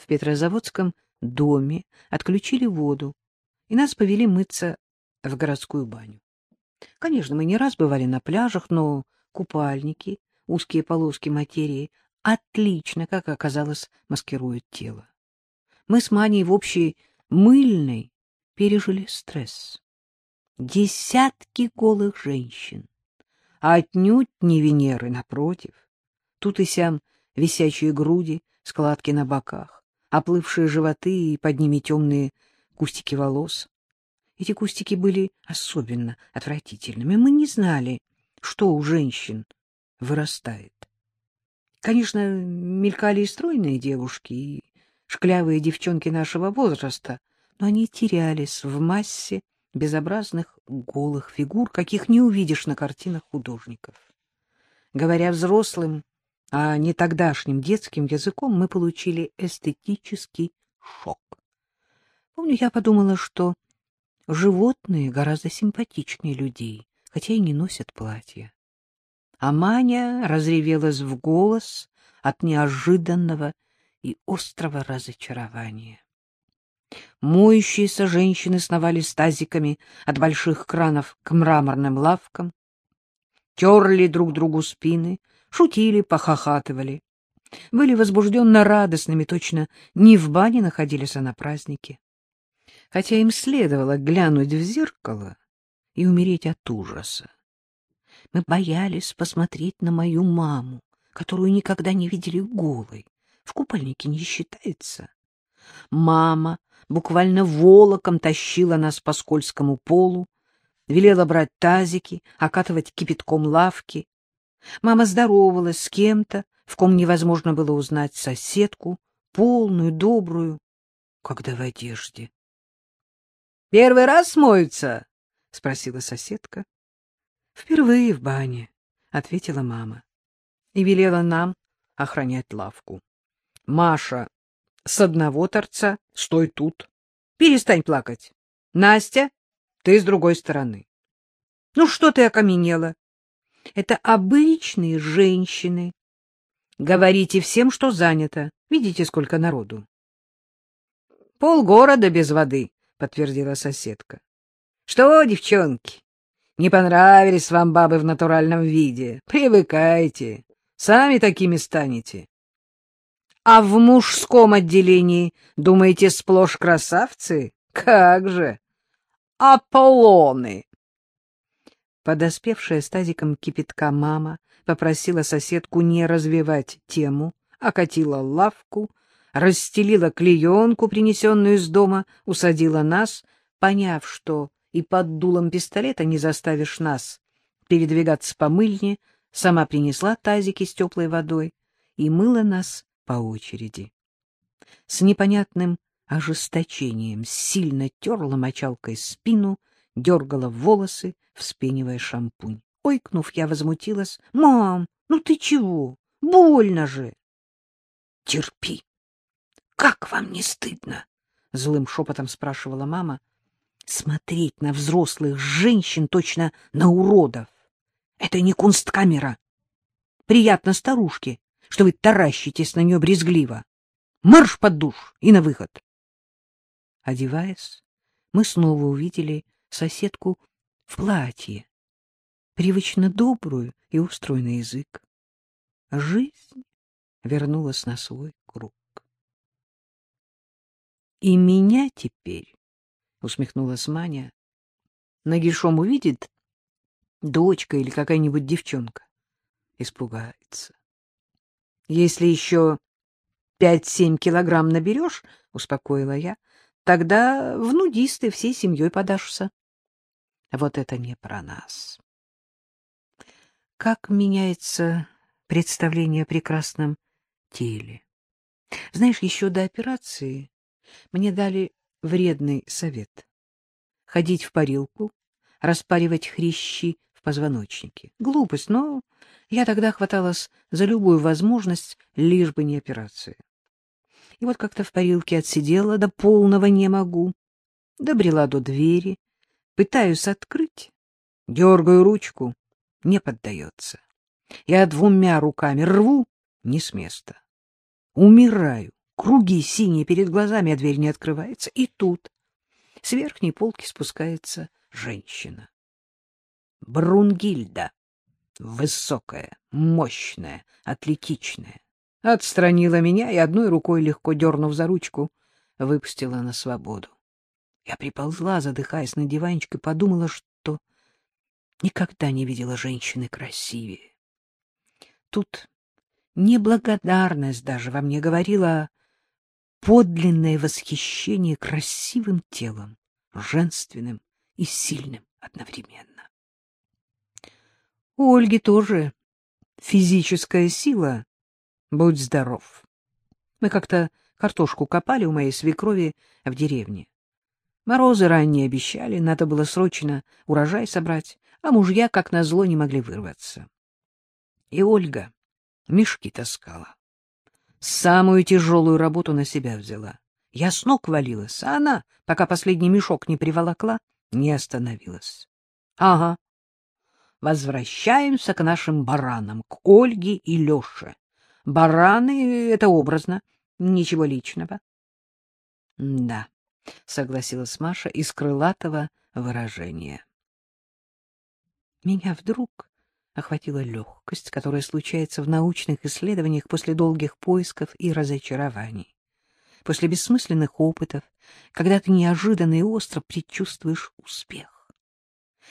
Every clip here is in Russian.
в Петрозаводском доме отключили воду, и нас повели мыться в городскую баню. Конечно, мы не раз бывали на пляжах, но купальники, узкие полоски материи отлично, как оказалось, маскируют тело. Мы с Маней в общей мыльной пережили стресс. Десятки голых женщин, а отнюдь не Венеры, напротив. Тут и сям висячие груди, складки на боках, оплывшие животы и под ними темные кустики волос. Эти кустики были особенно отвратительными. Мы не знали, что у женщин вырастает. Конечно, мелькали и стройные девушки, и шклявые девчонки нашего возраста, но они терялись в массе безобразных голых фигур, каких не увидишь на картинах художников. Говоря взрослым, а не тогдашним детским языком, мы получили эстетический шок. Помню, я подумала, что животные гораздо симпатичнее людей, хотя и не носят платья. А Маня разревелась в голос от неожиданного и острого разочарования. Моющиеся женщины сновали с тазиками от больших кранов к мраморным лавкам, терли друг другу спины, шутили, похохатывали. Были возбужденно радостными, точно не в бане находились, а на празднике. Хотя им следовало глянуть в зеркало и умереть от ужаса. Мы боялись посмотреть на мою маму, которую никогда не видели голой. В купальнике не считается. Мама буквально волоком тащила нас по скользкому полу, велела брать тазики, окатывать кипятком лавки. Мама здоровалась с кем-то, в ком невозможно было узнать соседку, полную, добрую, когда в одежде. — Первый раз моются? — спросила соседка. — Впервые в бане, — ответила мама. И велела нам охранять лавку. — Маша, с одного торца стой тут. Перестань плакать. Настя, ты с другой стороны. Ну что ты окаменела? Это обычные женщины. Говорите всем, что занято. Видите, сколько народу? Полгорода без воды, подтвердила соседка. Что, девчонки, не понравились вам бабы в натуральном виде? Привыкайте, сами такими станете. А в мужском отделении, думаете, сплошь красавцы? Как же! Аполлоны! Подоспевшая стазиком кипятка мама попросила соседку не развивать тему, окатила лавку, расстелила клеенку, принесенную из дома, усадила нас, поняв, что и под дулом пистолета не заставишь нас передвигаться по мыльне, сама принесла тазики с теплой водой и мыла нас по очереди. С непонятным ожесточением сильно терла мочалкой спину, дергала волосы, вспенивая шампунь. Ойкнув, я возмутилась. — Мам, ну ты чего? Больно же! — Терпи. — Как вам не стыдно? — злым шепотом спрашивала мама. — Смотреть на взрослых женщин точно на уродов. Это не кунсткамера. Приятно старушке, что вы таращитесь на нее брезгливо. Марш под душ и на выход. Одеваясь, мы снова увидели соседку в платье, привычно добрую и острую язык. Жизнь вернулась на свой круг. — И меня теперь, — усмехнулась Маня, — нагишом увидит дочка или какая-нибудь девчонка. Испугается. Если еще пять-семь килограмм наберешь, — успокоила я, — тогда в нудисты всей семьей подашься. Вот это не про нас. Как меняется представление о прекрасном теле. Знаешь, еще до операции мне дали вредный совет. Ходить в парилку, распаривать хрящи в позвоночнике. Глупость, но я тогда хваталась за любую возможность, лишь бы не операция. И вот как-то в парилке отсидела, до полного не могу. Добрела до двери, пытаюсь открыть, дергаю ручку, не поддается. Я двумя руками рву, не с места. Умираю, круги синие перед глазами, а дверь не открывается. И тут с верхней полки спускается женщина. Брунгильда. Высокая, мощная, атлетичная. Отстранила меня и одной рукой, легко дернув за ручку, выпустила на свободу. Я приползла, задыхаясь на диванчик, и подумала, что никогда не видела женщины красивее. Тут неблагодарность даже во мне говорила подлинное восхищение красивым телом, женственным и сильным одновременно. У Ольги тоже физическая сила, будь здоров. Мы как-то картошку копали у моей свекрови в деревне. Морозы ранние обещали, надо было срочно урожай собрать, а мужья, как назло, не могли вырваться. И Ольга мешки таскала. Самую тяжелую работу на себя взяла. Я с ног валилась, а она, пока последний мешок не приволокла, не остановилась. Ага. Возвращаемся к нашим баранам, к Ольге и Леше. Бараны — это образно, ничего личного. — Да, — согласилась Маша из крылатого выражения. Меня вдруг охватила легкость, которая случается в научных исследованиях после долгих поисков и разочарований, после бессмысленных опытов, когда ты неожиданно и остро предчувствуешь успех.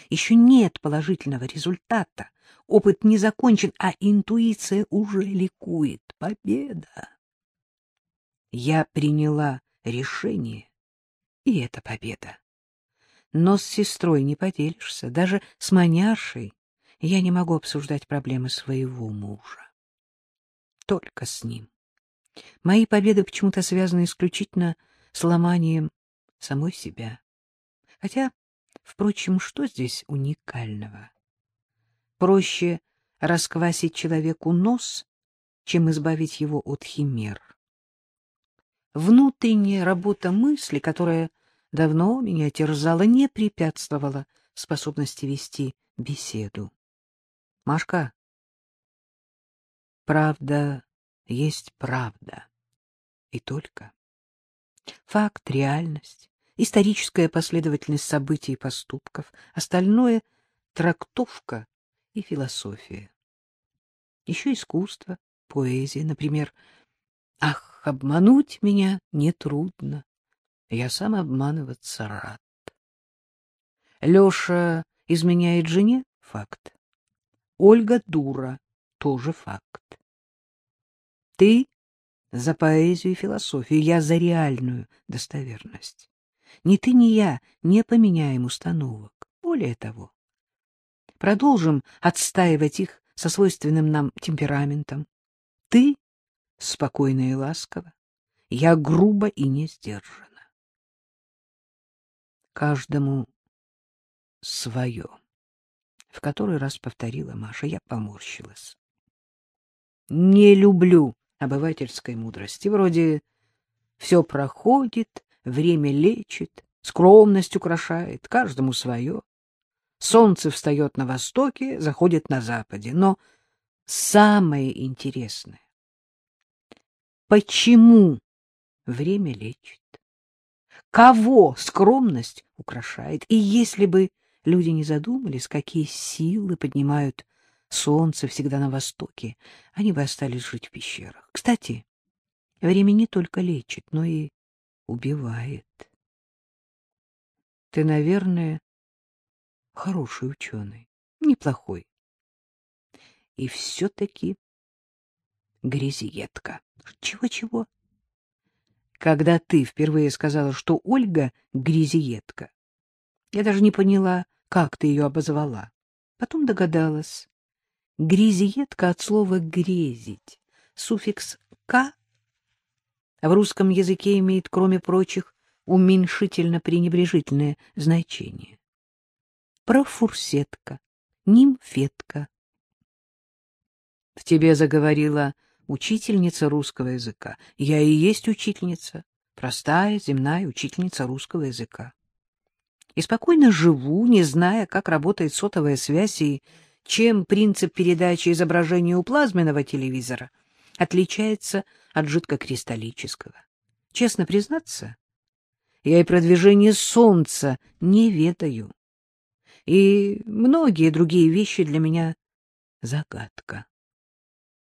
Еще нет положительного результата, опыт не закончен, а интуиция уже ликует. Победа! Я приняла решение, и это победа. Но с сестрой не поделишься, даже с маняшей я не могу обсуждать проблемы своего мужа. Только с ним. Мои победы почему-то связаны исключительно с ломанием самой себя. Хотя, впрочем, что здесь уникального? Проще расквасить человеку нос, чем избавить его от химер. Внутренняя работа мысли, которая давно меня терзала, не препятствовала способности вести беседу. Машка, правда есть правда. И только. Факт, реальность, историческая последовательность событий и поступков, остальное — трактовка и философия. Еще искусство, поэзия, например. Ах, обмануть меня нетрудно. Я сам обманываться рад. Леша изменяет жене — факт. Ольга дура — тоже факт. Ты за поэзию и философию, я за реальную достоверность. Ни ты, ни я не поменяем установок. Более того, продолжим отстаивать их со свойственным нам темпераментом. Ты спокойно и ласково, я грубо и не сдержанно. Каждому свое в который раз повторила Маша. Я поморщилась. Не люблю обывательской мудрости. Вроде все проходит, время лечит, скромность украшает, каждому свое. Солнце встает на востоке, заходит на западе. Но самое интересное — почему время лечит? Кого скромность украшает? И если бы Люди не задумались, какие силы поднимают солнце всегда на востоке. Они бы остались жить в пещерах. Кстати, время не только лечит, но и убивает. Ты, наверное, хороший ученый, неплохой. И все-таки грязиетка. Чего-чего? Когда ты впервые сказала, что Ольга грязиетка, я даже не поняла, как ты ее обозвала. Потом догадалась. Грязиетка от слова «грезить». Суффикс «к» в русском языке имеет, кроме прочих, уменьшительно-пренебрежительное значение. Профурсетка, нимфетка. В тебе заговорила учительница русского языка. Я и есть учительница, простая, земная учительница русского языка и спокойно живу, не зная, как работает сотовая связь и чем принцип передачи изображения у плазменного телевизора отличается от жидкокристаллического. Честно признаться, я и продвижение солнца не ведаю. И многие другие вещи для меня загадка.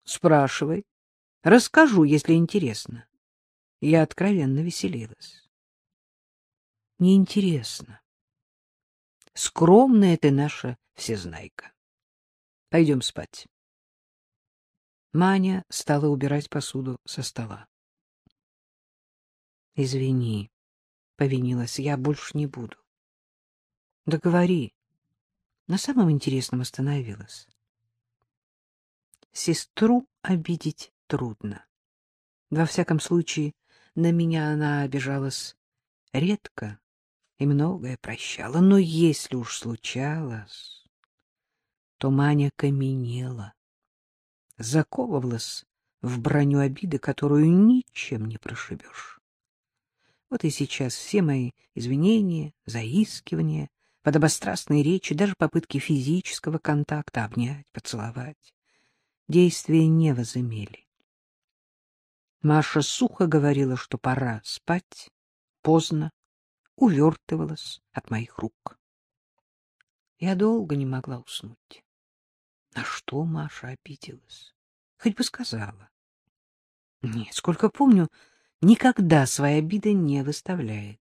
Спрашивай. Расскажу, если интересно. Я откровенно веселилась. Неинтересно. Скромная ты наша всезнайка. Пойдем спать. Маня стала убирать посуду со стола. — Извини, — повинилась я, — больше не буду. — Да говори. На самом интересном остановилась. Сестру обидеть трудно. Во всяком случае, на меня она обижалась редко и многое прощала. Но если уж случалось, то Маня каменела, заковывалась в броню обиды, которую ничем не прошибешь. Вот и сейчас все мои извинения, заискивания, подобострастные речи, даже попытки физического контакта, обнять, поцеловать, действия не возымели. Маша сухо говорила, что пора спать, поздно, увертывалась от моих рук. Я долго не могла уснуть. На что Маша обиделась? Хоть бы сказала. Нет, сколько помню, никогда свои обиды не выставляет.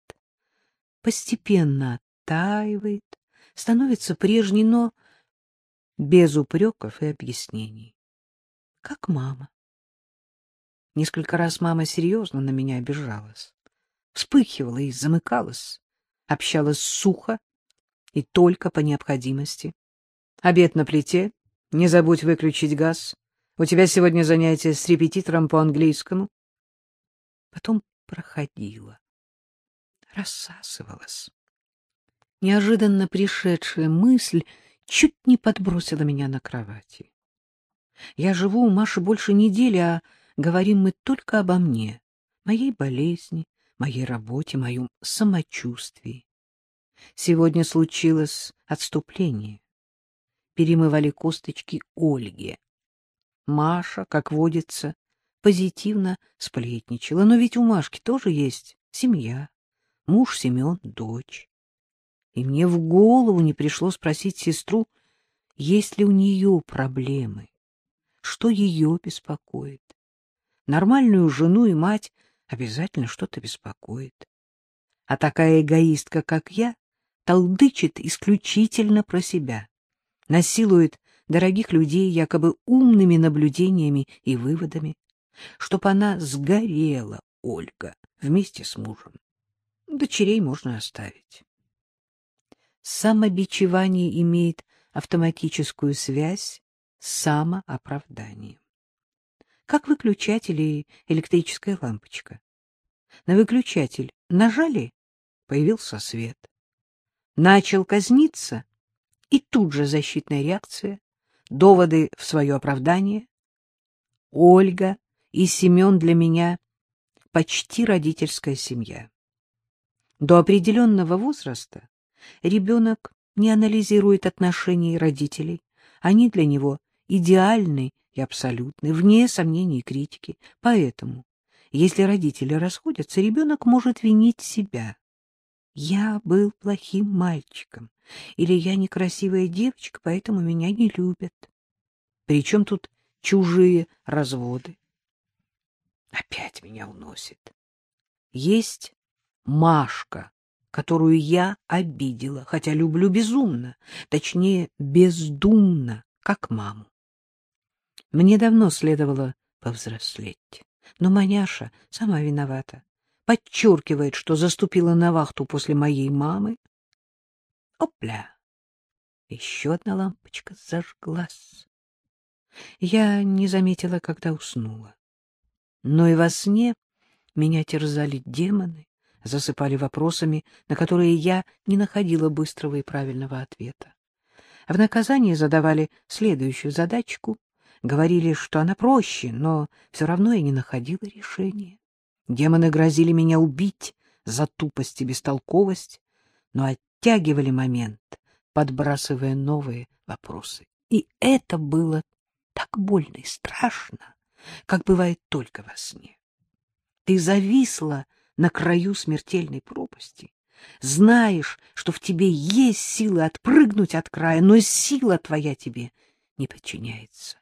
Постепенно оттаивает, становится прежней, но без упреков и объяснений. Как мама. Несколько раз мама серьезно на меня обижалась. Вспыхивала и замыкалась, общалась сухо и только по необходимости. Обед на плите, не забудь выключить газ. У тебя сегодня занятие с репетитором по английскому потом проходила, рассасывалась. Неожиданно пришедшая мысль чуть не подбросила меня на кровати. Я живу у Маши больше недели, а говорим мы только обо мне, моей болезни, моей работе, моем самочувствии. Сегодня случилось отступление. Перемывали косточки Ольге. Маша, как водится, позитивно сплетничала. Но ведь у Машки тоже есть семья, муж Семен, дочь. И мне в голову не пришло спросить сестру, есть ли у нее проблемы, что ее беспокоит. Нормальную жену и мать обязательно что-то беспокоит. А такая эгоистка, как я, толдычит исключительно про себя, насилует дорогих людей якобы умными наблюдениями и выводами, чтоб она сгорела, Ольга, вместе с мужем. Дочерей можно оставить. Самобичевание имеет автоматическую связь самооправданием. Как выключатель и электрическая лампочка. На выключатель нажали — появился свет. Начал казниться, и тут же защитная реакция, доводы в свое оправдание. Ольга и Семен для меня почти родительская семья. До определенного возраста ребенок не анализирует отношений родителей. Они для него идеальны и абсолютны, вне сомнений и критики. Поэтому, если родители расходятся, ребенок может винить себя. Я был плохим мальчиком, или я некрасивая девочка, поэтому меня не любят. Причем тут чужие разводы? Опять меня уносит. Есть Машка, которую я обидела, хотя люблю безумно, точнее, бездумно, как маму. Мне давно следовало повзрослеть, но маняша сама виновата. Подчеркивает, что заступила на вахту после моей мамы. Опля! Еще одна лампочка зажглась. Я не заметила, когда уснула. Но и во сне меня терзали демоны, засыпали вопросами, на которые я не находила быстрого и правильного ответа. В наказание задавали следующую задачку, говорили, что она проще, но все равно я не находила решения. Демоны грозили меня убить за тупость и бестолковость, но оттягивали момент, подбрасывая новые вопросы. И это было так больно и страшно, как бывает только во сне. Ты зависла на краю смертельной пропасти, знаешь, что в тебе есть силы отпрыгнуть от края, но сила твоя тебе не подчиняется.